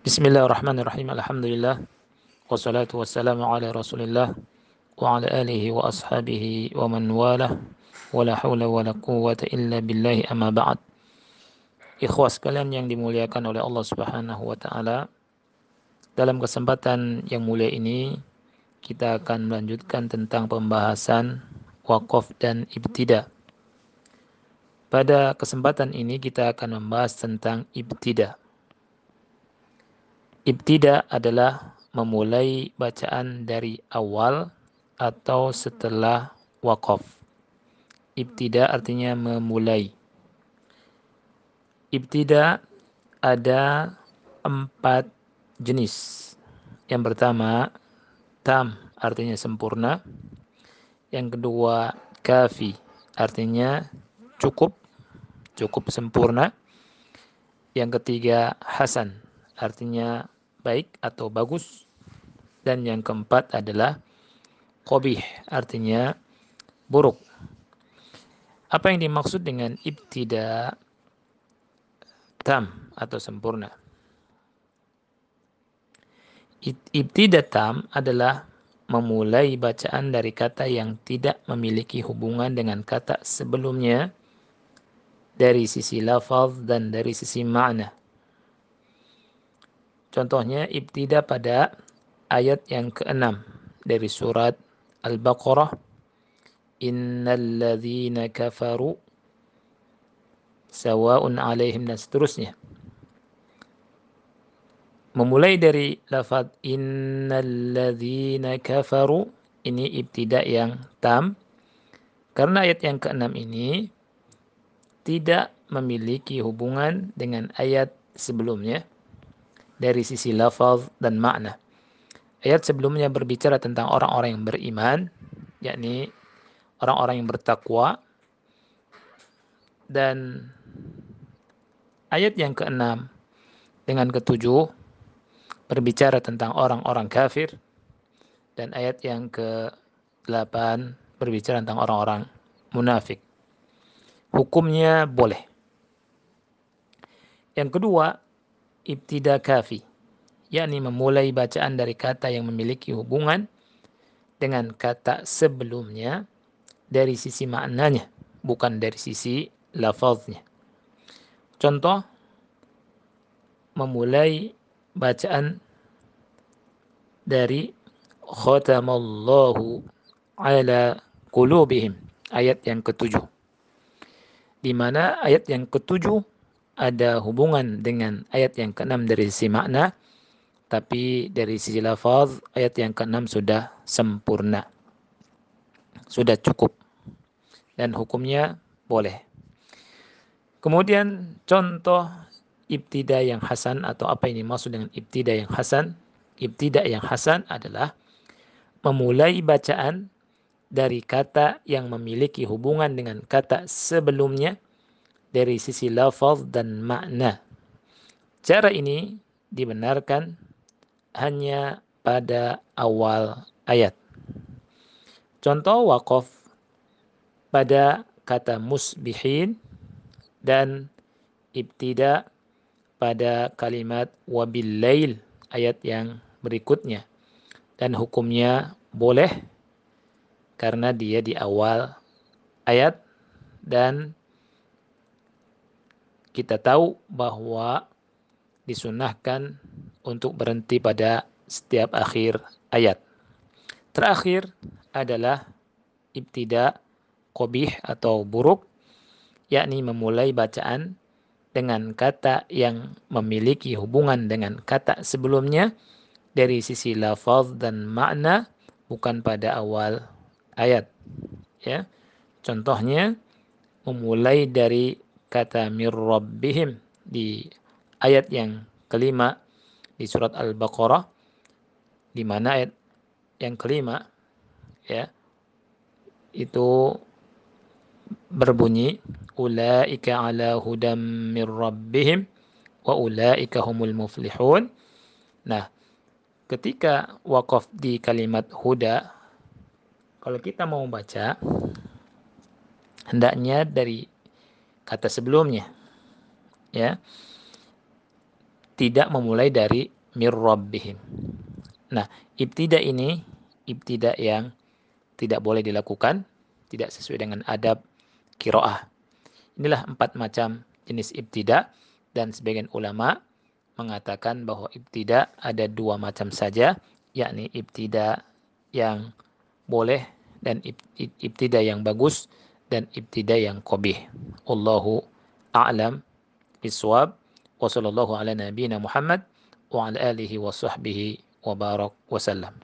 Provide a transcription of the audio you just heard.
Bismillahirrahmanirrahim. Alhamdulillah. Wassalatu wassalamu ala Rasulillah wa ala alihi wa ashabihi wa man. Wala hawla wala quwwata illa billahi amma ba'd. Ikhwas sekalian yang dimuliakan oleh Allah Subhanahu wa taala. Dalam kesempatan yang mulia ini kita akan melanjutkan tentang pembahasan wakaf dan ibtida. Pada kesempatan ini kita akan membahas tentang ibtida. Ibtida adalah memulai bacaan dari awal atau setelah wakaf. Ibtida artinya memulai. Ibtida ada empat jenis. Yang pertama, tam artinya sempurna. Yang kedua, kafi artinya cukup, cukup sempurna. Yang ketiga, hasan artinya baik atau bagus. Dan yang keempat adalah qobih, artinya buruk. Apa yang dimaksud dengan ibtida tam atau sempurna? Ibtida tam adalah memulai bacaan dari kata yang tidak memiliki hubungan dengan kata sebelumnya dari sisi lafaz dan dari sisi makna. Contohnya ibtida pada ayat yang keenam dari surat Al-Baqarah. Innal ladzina kafaru sawa'un alaihim dan seterusnya. Memulai dari lafaz innal ladzina kafaru ini ibtida yang tam karena ayat yang keenam ini tidak memiliki hubungan dengan ayat sebelumnya dari sisi lafaz dan makna. Ayat sebelumnya berbicara tentang orang-orang yang beriman, yakni orang-orang yang bertakwa. Dan ayat yang keenam dengan ketujuh berbicara tentang orang-orang kafir. Dan ayat yang ke-8 berbicara tentang orang-orang munafik. Hukumnya boleh. Yang kedua, ibtida kafi, yakni memulai bacaan dari kata yang memiliki hubungan dengan kata sebelumnya dari sisi maknanya, bukan dari sisi lafaznya. Contoh, memulai bacaan dari khatamallahu ala qulubihim ayat yang ketujuh di mana ayat yang ketujuh ada hubungan dengan ayat yang keenam dari sisi makna, tapi dari sisi lafaz ayat yang keenam sudah sempurna. Sudah cukup. Dan hukumnya boleh. Kemudian contoh ibtida yang hasan atau apa ini maksud dengan ibtida yang hasan? Ibtida yang hasan adalah memulai bacaan dari kata yang memiliki hubungan dengan kata sebelumnya dari sisi lafaz dan makna. Cara ini dibenarkan hanya pada awal ayat. Contoh wakaf pada kata musbihin dan ibtida pada kalimat wabil lail ayat yang berikutnya. Dan hukumnya boleh karena dia di awal ayat dan kita tahu bahwa disunahkan untuk berhenti pada setiap akhir ayat. Terakhir adalah ibtida qobih atau buruk, yakni memulai bacaan dengan kata yang memiliki hubungan dengan kata sebelumnya dari sisi lafaz dan makna bukan pada awal ayat. Ya. Contohnya memulai dari kata mir rabbihim di ayat yang kelima di surat Al-Baqarah. Di mana ayat yang kelima ya itu berbunyi ulaika ala hudam mir rabbihim wa ulaika humul muflihun. Nah ketika wakaf di kalimat huda kalau kita mau baca hendaknya dari kata sebelumnya. Ya. tidak memulai dari mir rabbihim. Nah, ibtida ini ibtida yang tidak boleh dilakukan, tidak sesuai dengan adab kiroah. Inilah empat macam jenis ibtida dan sebagian ulama mengatakan bahwa ibtida ada dua macam saja, yakni ibtida yang boleh dan ibtida yang bagus dan ibtida yang qabih. Allahu a'lam biswab wa sallallahu ala nabiyyina Muhammad wa ala alihi wa sahbihi wa barak wa sallam.